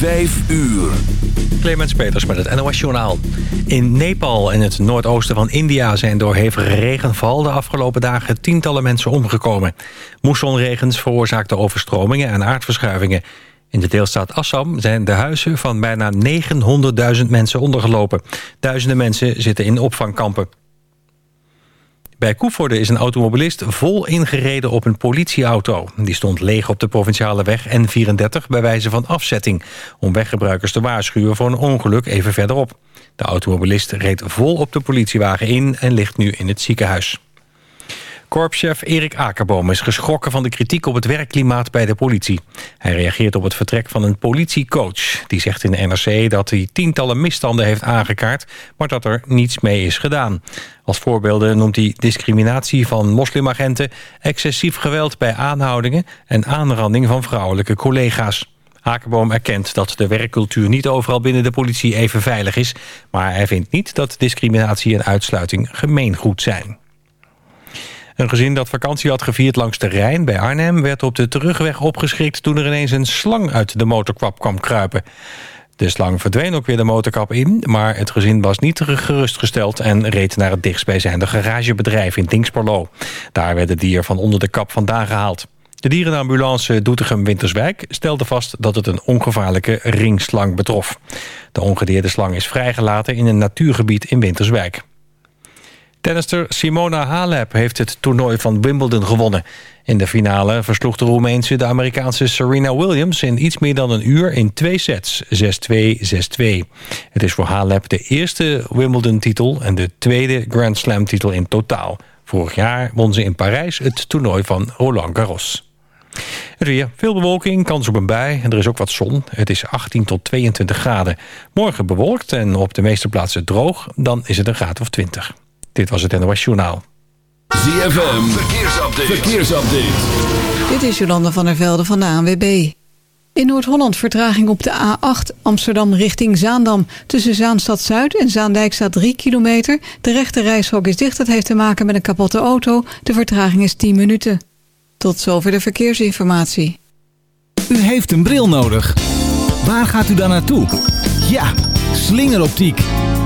5 uur. Clemens Peters met het NOS Journaal. In Nepal en het noordoosten van India zijn door hevige regenval... de afgelopen dagen tientallen mensen omgekomen. Moessonregens veroorzaakten overstromingen en aardverschuivingen. In de deelstaat Assam zijn de huizen van bijna 900.000 mensen ondergelopen. Duizenden mensen zitten in opvangkampen. Bij Koevoorde is een automobilist vol ingereden op een politieauto. Die stond leeg op de provinciale weg N34 bij wijze van afzetting... om weggebruikers te waarschuwen voor een ongeluk even verderop. De automobilist reed vol op de politiewagen in en ligt nu in het ziekenhuis. Korpschef Erik Akerboom is geschrokken van de kritiek op het werkklimaat bij de politie. Hij reageert op het vertrek van een politiecoach. Die zegt in de NRC dat hij tientallen misstanden heeft aangekaart... maar dat er niets mee is gedaan. Als voorbeelden noemt hij discriminatie van moslimagenten... excessief geweld bij aanhoudingen... en aanranding van vrouwelijke collega's. Akerboom erkent dat de werkcultuur niet overal binnen de politie even veilig is... maar hij vindt niet dat discriminatie en uitsluiting gemeengoed zijn. Een gezin dat vakantie had gevierd langs de Rijn bij Arnhem... werd op de terugweg opgeschrikt toen er ineens een slang uit de motorkwap kwam kruipen. De slang verdween ook weer de motorkap in... maar het gezin was niet gerustgesteld en reed naar het dichtstbijzijnde garagebedrijf in Dingsperlo. Daar werd het dier van onder de kap vandaan gehaald. De dierenambulance Doetinchem-Winterswijk stelde vast dat het een ongevaarlijke ringslang betrof. De ongedeerde slang is vrijgelaten in een natuurgebied in Winterswijk. Tennister Simona Halep heeft het toernooi van Wimbledon gewonnen. In de finale versloeg de Roemeense de Amerikaanse Serena Williams... in iets meer dan een uur in twee sets, 6-2, 6-2. Het is voor Halep de eerste Wimbledon-titel... en de tweede Grand Slam-titel in totaal. Vorig jaar won ze in Parijs het toernooi van Roland Garros. Het weer, veel bewolking, kans op een bui en er is ook wat zon. Het is 18 tot 22 graden. Morgen bewolkt en op de meeste plaatsen droog, dan is het een graad of 20. Dit was het NOS Journaal. ZFM, verkeersupdate. verkeersupdate. Dit is Jolanda van der Velde van de ANWB. In Noord-Holland vertraging op de A8 Amsterdam richting Zaandam. Tussen Zaanstad Zuid en Zaandijk staat 3 kilometer. De rechte reishok is dicht. Dat heeft te maken met een kapotte auto. De vertraging is 10 minuten. Tot zover de verkeersinformatie. U heeft een bril nodig. Waar gaat u dan naartoe? Ja, slingeroptiek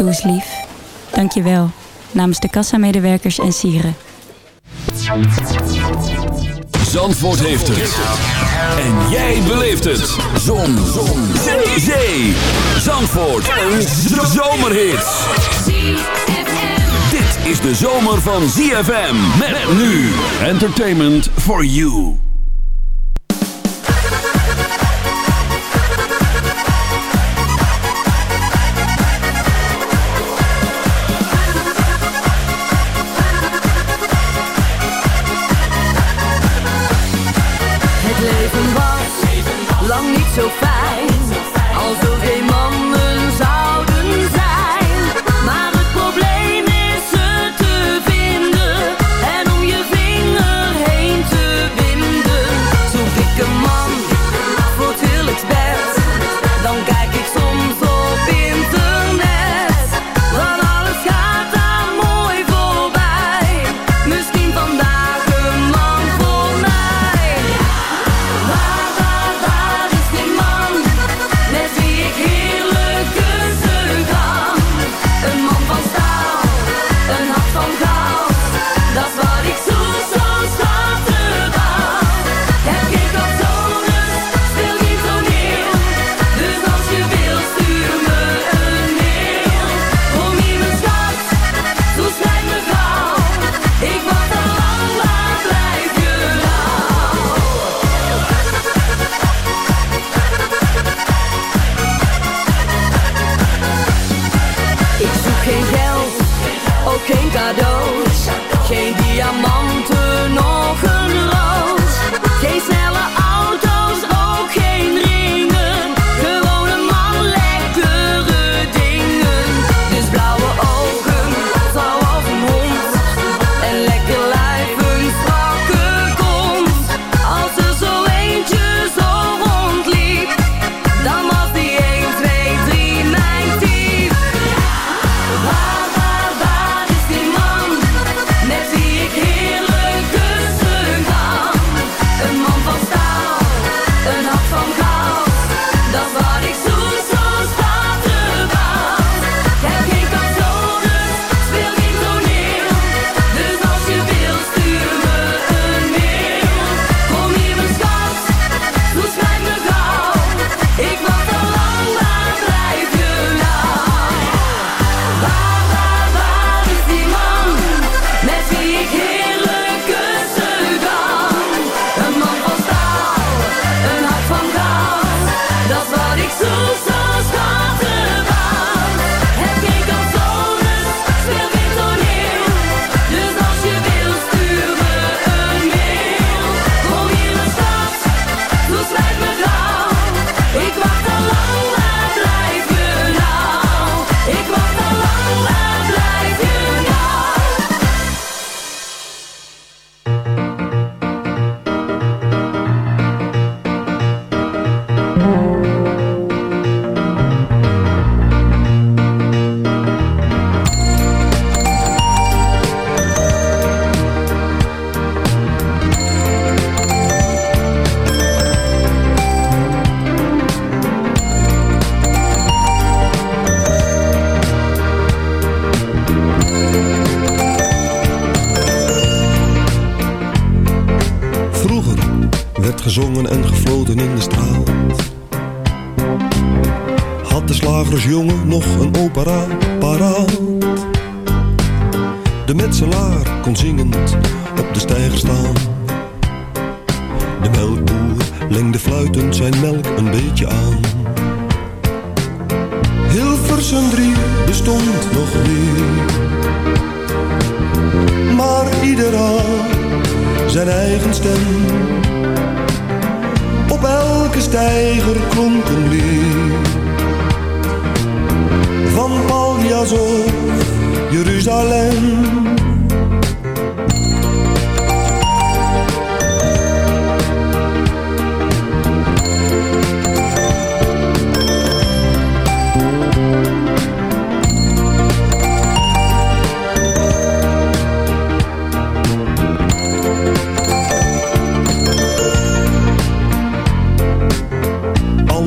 Doe eens lief. Dank je wel. Namens de kassamedewerkers en sieren. Zandvoort heeft het. En jij beleeft het. Zon. Zon. Zee. Zee. Zandvoort. Een zomerhit. Dit is de zomer van ZFM. Met nu. Entertainment for you. so fast.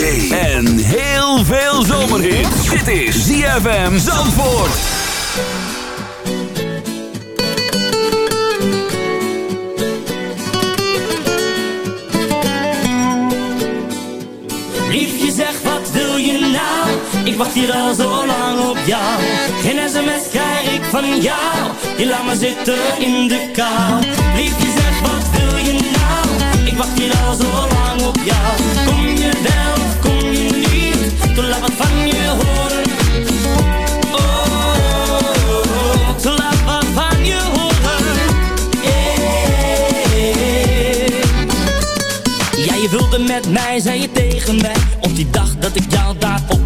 en heel veel zomerhit. Dit is ZFM Zandvoort. Liefje, zeg wat wil je nou? Ik wacht hier al zo lang op jou. Geen sms krijg ik van jou. Je laat me zitten in de kou. Liefje, zegt wat wil je nou? Ik wacht hier al zo lang op jou. Kom je wel? To laat van je horen. Oh, ik laat van je horen. Jij je wilde met mij, zei je tegen mij. Op die dag dat ik jou daar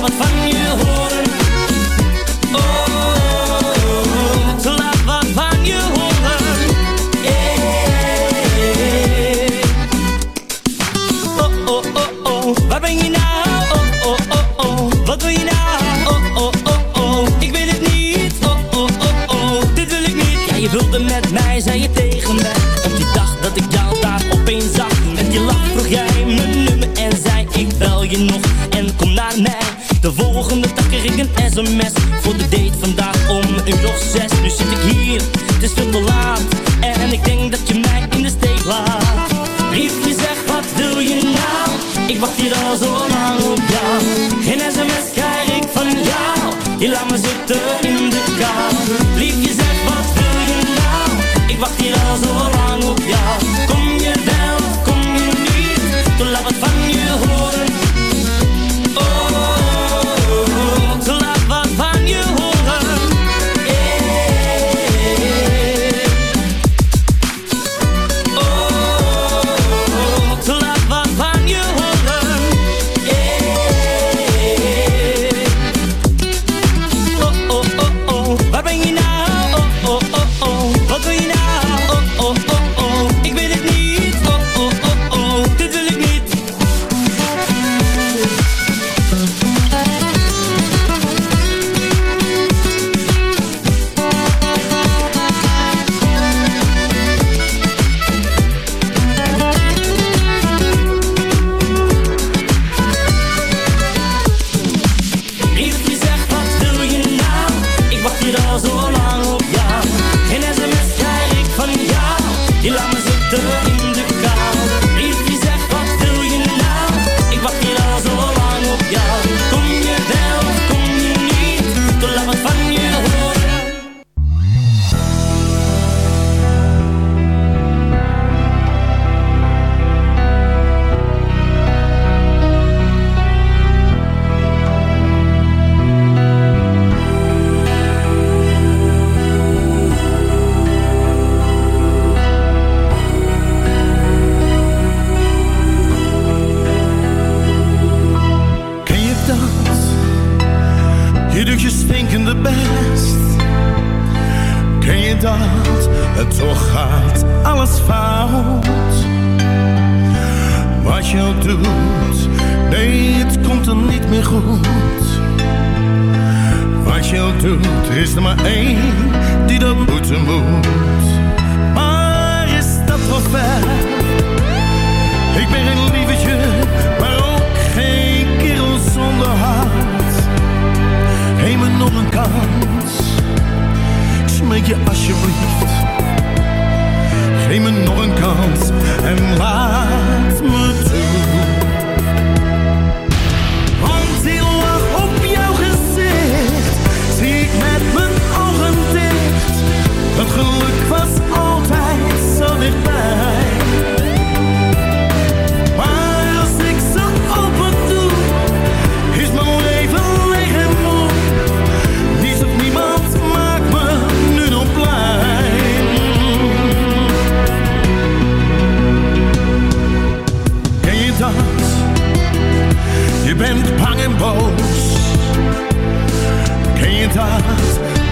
wat van je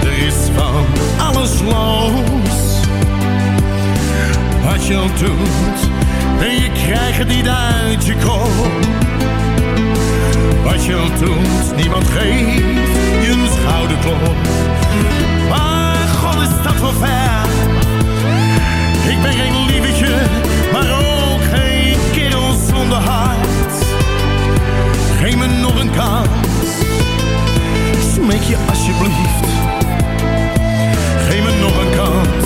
Er is van alles los. Wat je al doet, en je krijgt het niet uit je kop. Wat je doet, niemand geeft je een schouderklop. Maar God is dat voor ver. Ik ben geen lievetje, maar ook geen kerel zonder hart. Geef me nog een kans Maak je alsjeblieft. Geef me nog een kans.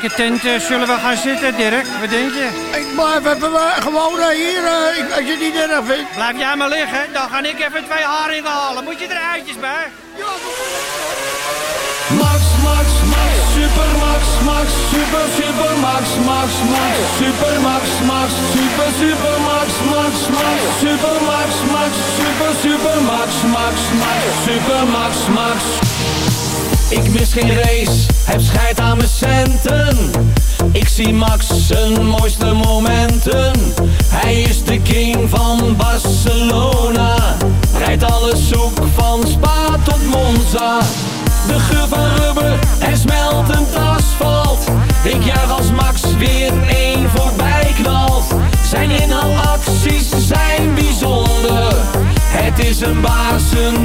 welke tent zullen we gaan zitten, Dirk? Wat denk je? Ik blijf even gewoon hier, als je het niet erg vindt. Blijf jij maar liggen, dan ga ik even twee haringen halen. Moet je er uitjes bij? Ja, Max, Max, Max, Super Max, Max, Super, Max, Max, Max, Super Max, Max, Super, Max, Max, Max, Super Max, Max, Super, Max, Max, Max, Super Max, Max. Ik mis geen race heb scheid aan mijn centen. Ik zie Max zijn mooiste momenten. Hij is de king van Barcelona. Rijdt alles zoek van Spa tot Monza. De geur rubber en smeltend asfalt. Ik juich als Max weer één voorbij knalt. Zijn inhaalacties zijn bijzonder. Het is een baas, een.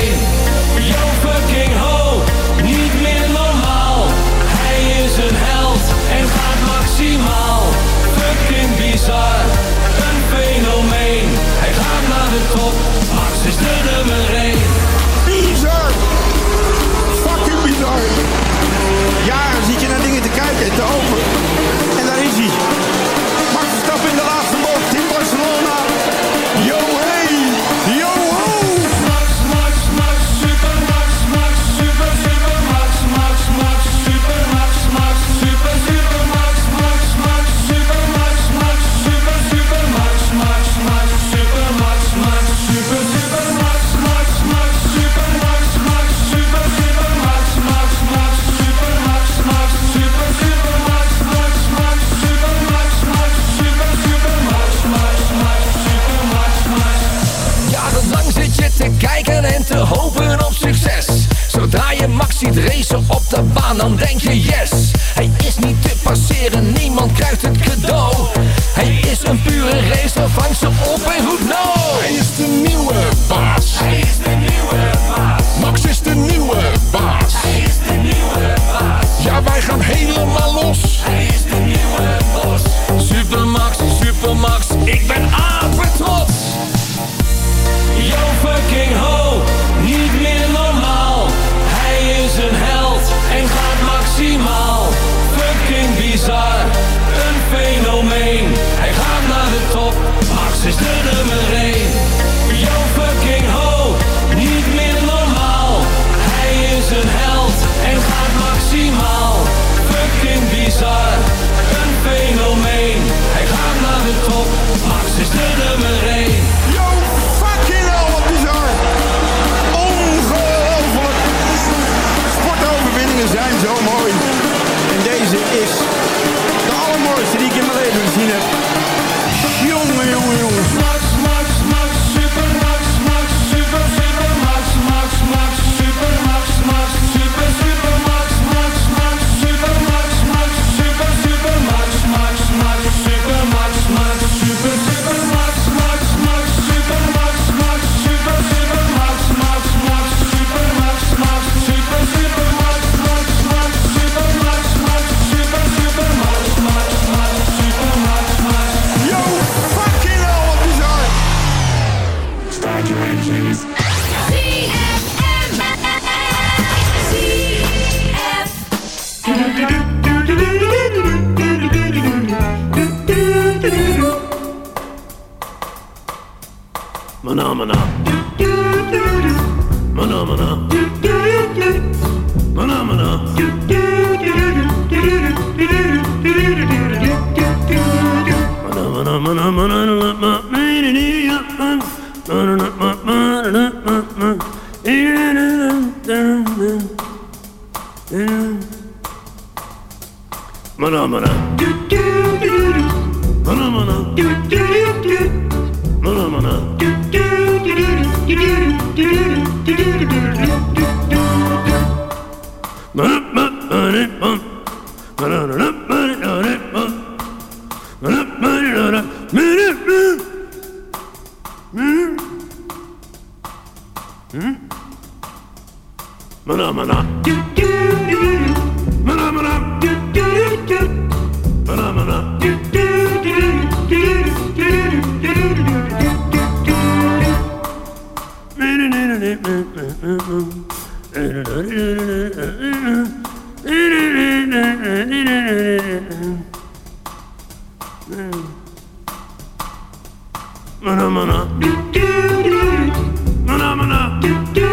Mm. Mana mana. Do do do. Mana mana. Do do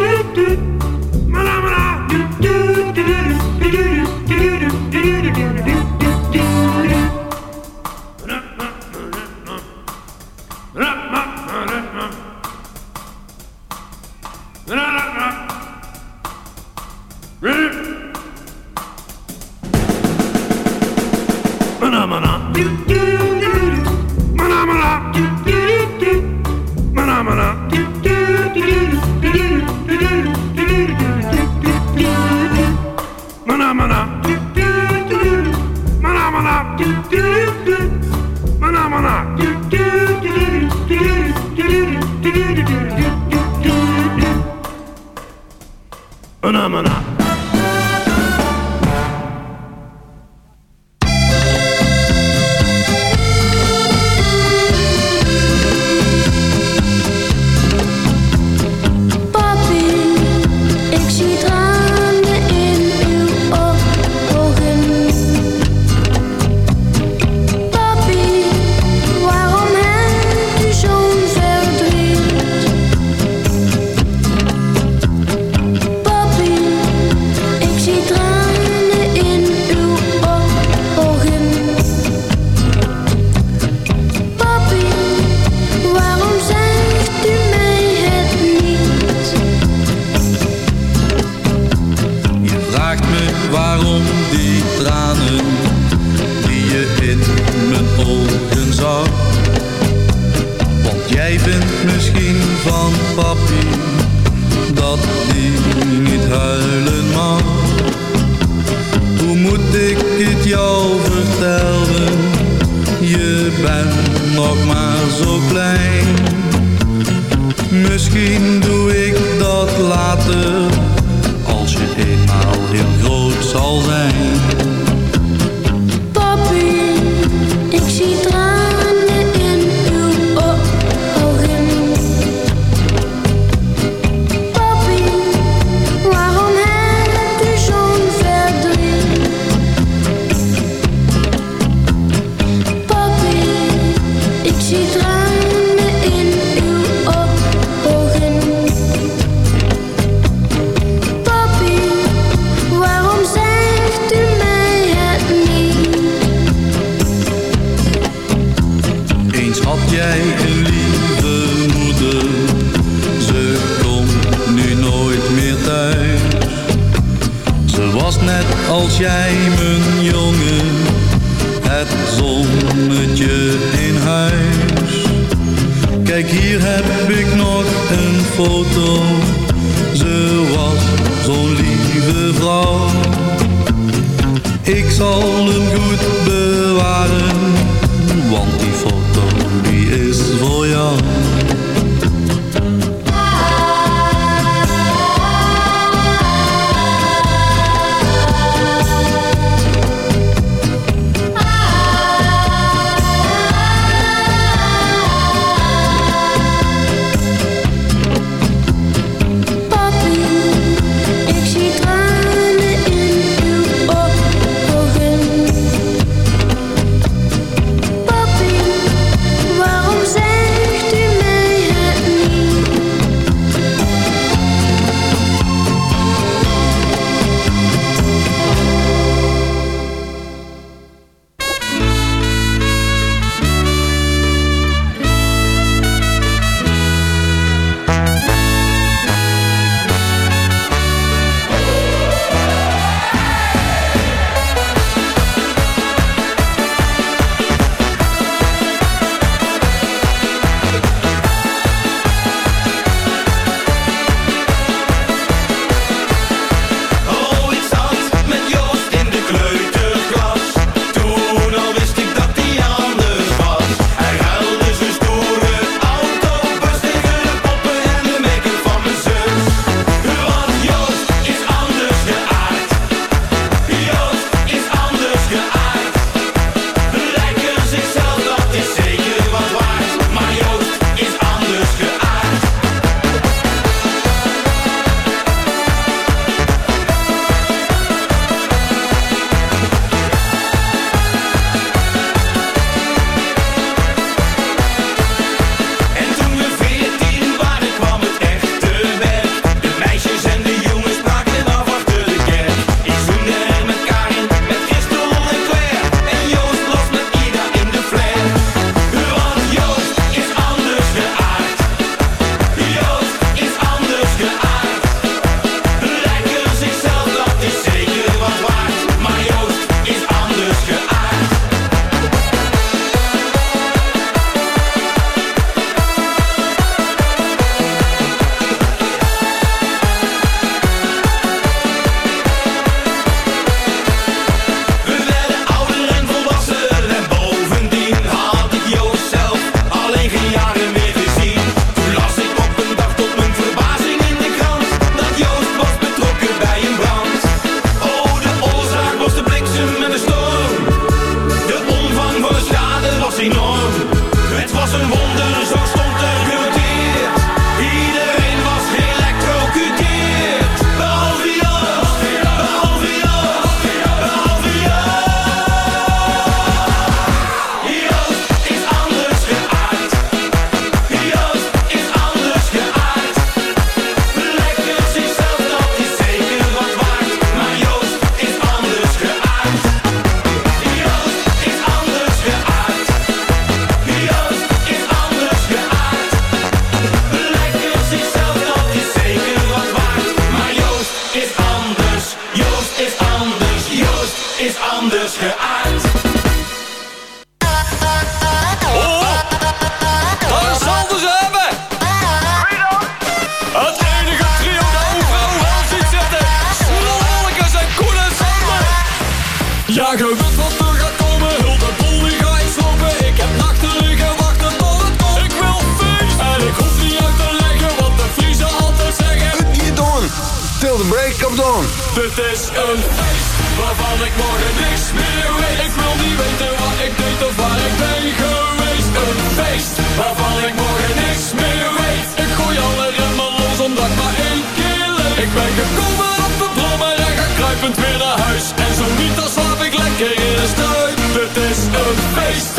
face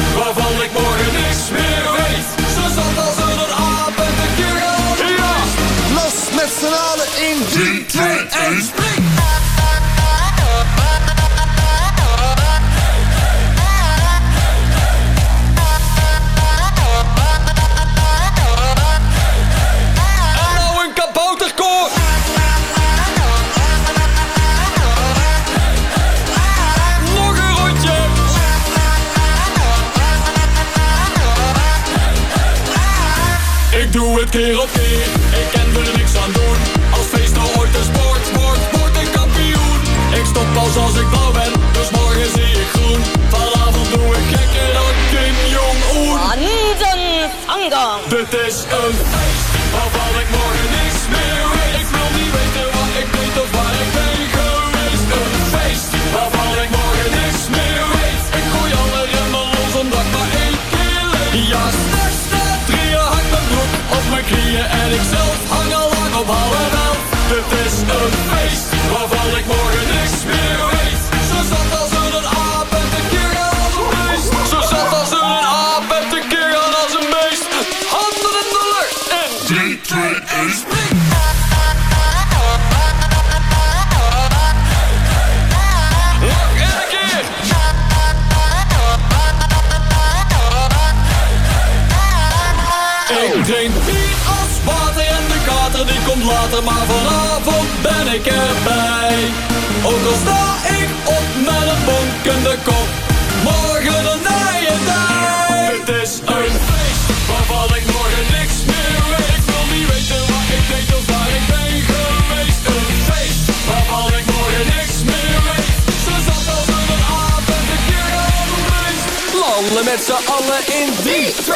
met z'n allen in 3, 2,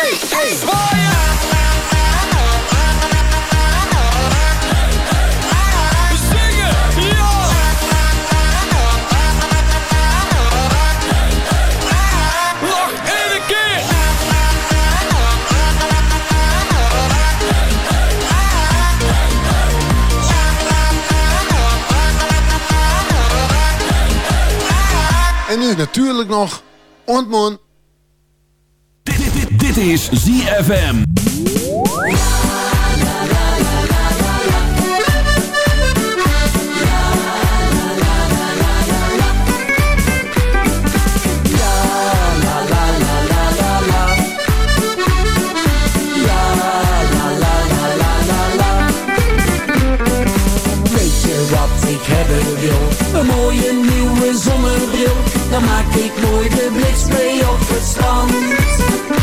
1, zwaaien! En nu natuurlijk nog Ontmoen dit is ZFM. Een mooie nieuwe zonnebril, dan maak ik mooi de blikspree op het strand.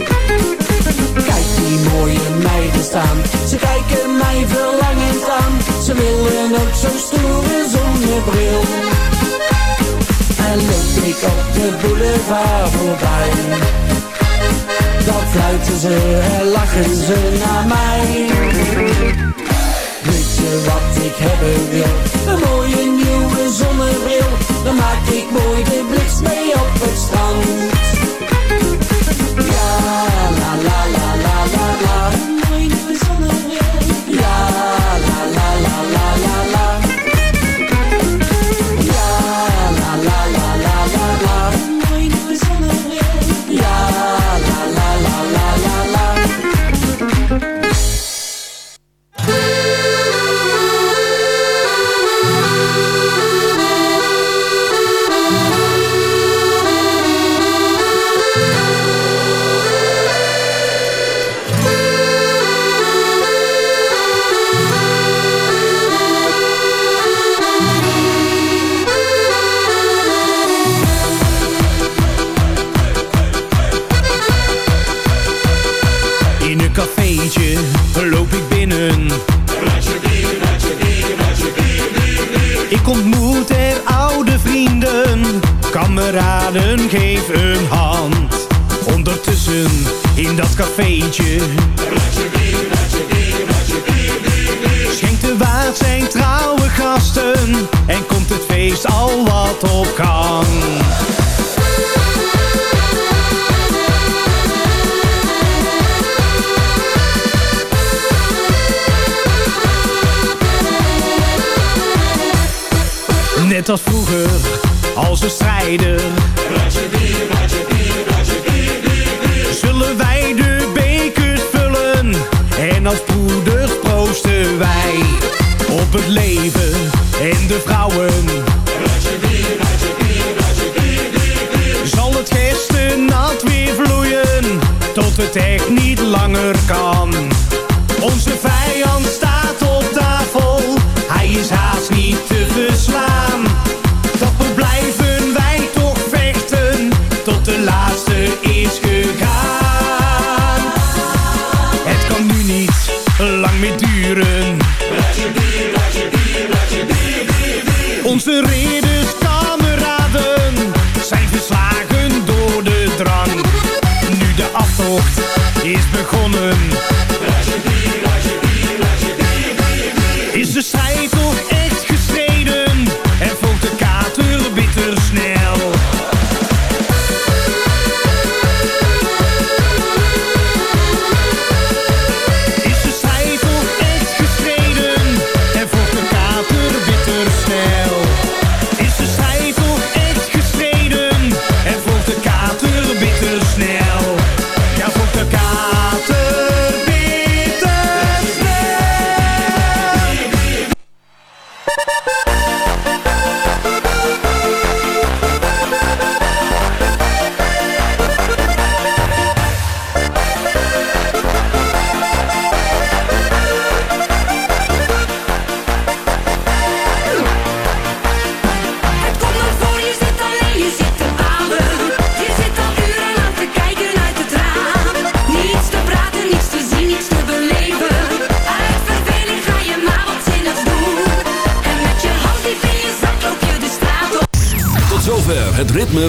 Die mooie meiden staan. Ze kijken mij verlangend aan. Ze willen ook zo'n stoere zonnebril. En loop ik op de boulevard voorbij. Dan fluiten ze en lachen ze naar mij. Weet je wat ik hebben wil? Een mooie nieuwe zonnebril. Onze vijand staat op tafel, hij is haast niet te verslaan. Dapper blijven wij toch vechten, tot de laatste is gegaan. Het kan nu niet lang meer duren. Onze ridders, kameraden, zijn verslagen door de drang. Nu de aftocht is begonnen. Is de strijd